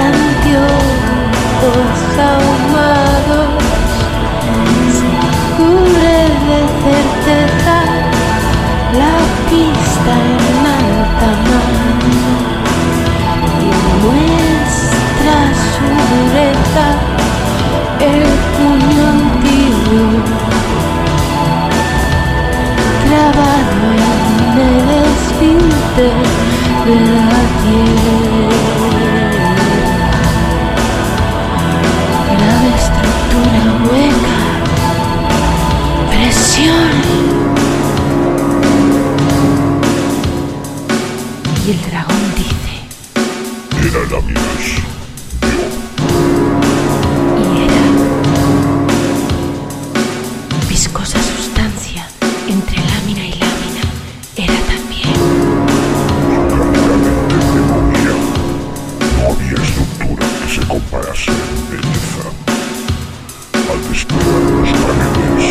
de ahumados cubre de certeza la pista en alta mar y muestra su el puño antiguo clavado en el esfínter de la tierra Y el dragón dice, Era láminas. y era viscosa sustancia entre lámina y lámina. Era también. No había estructura que se comparase en belleza. Al despegar los paneles,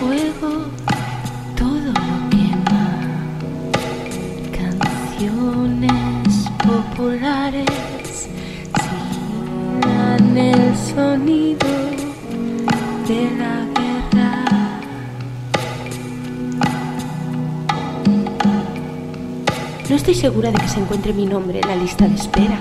fuego todo lo quema. Canciones populares sigan el sonido de la guerra. No estoy segura de que se encuentre mi nombre en la lista de espera.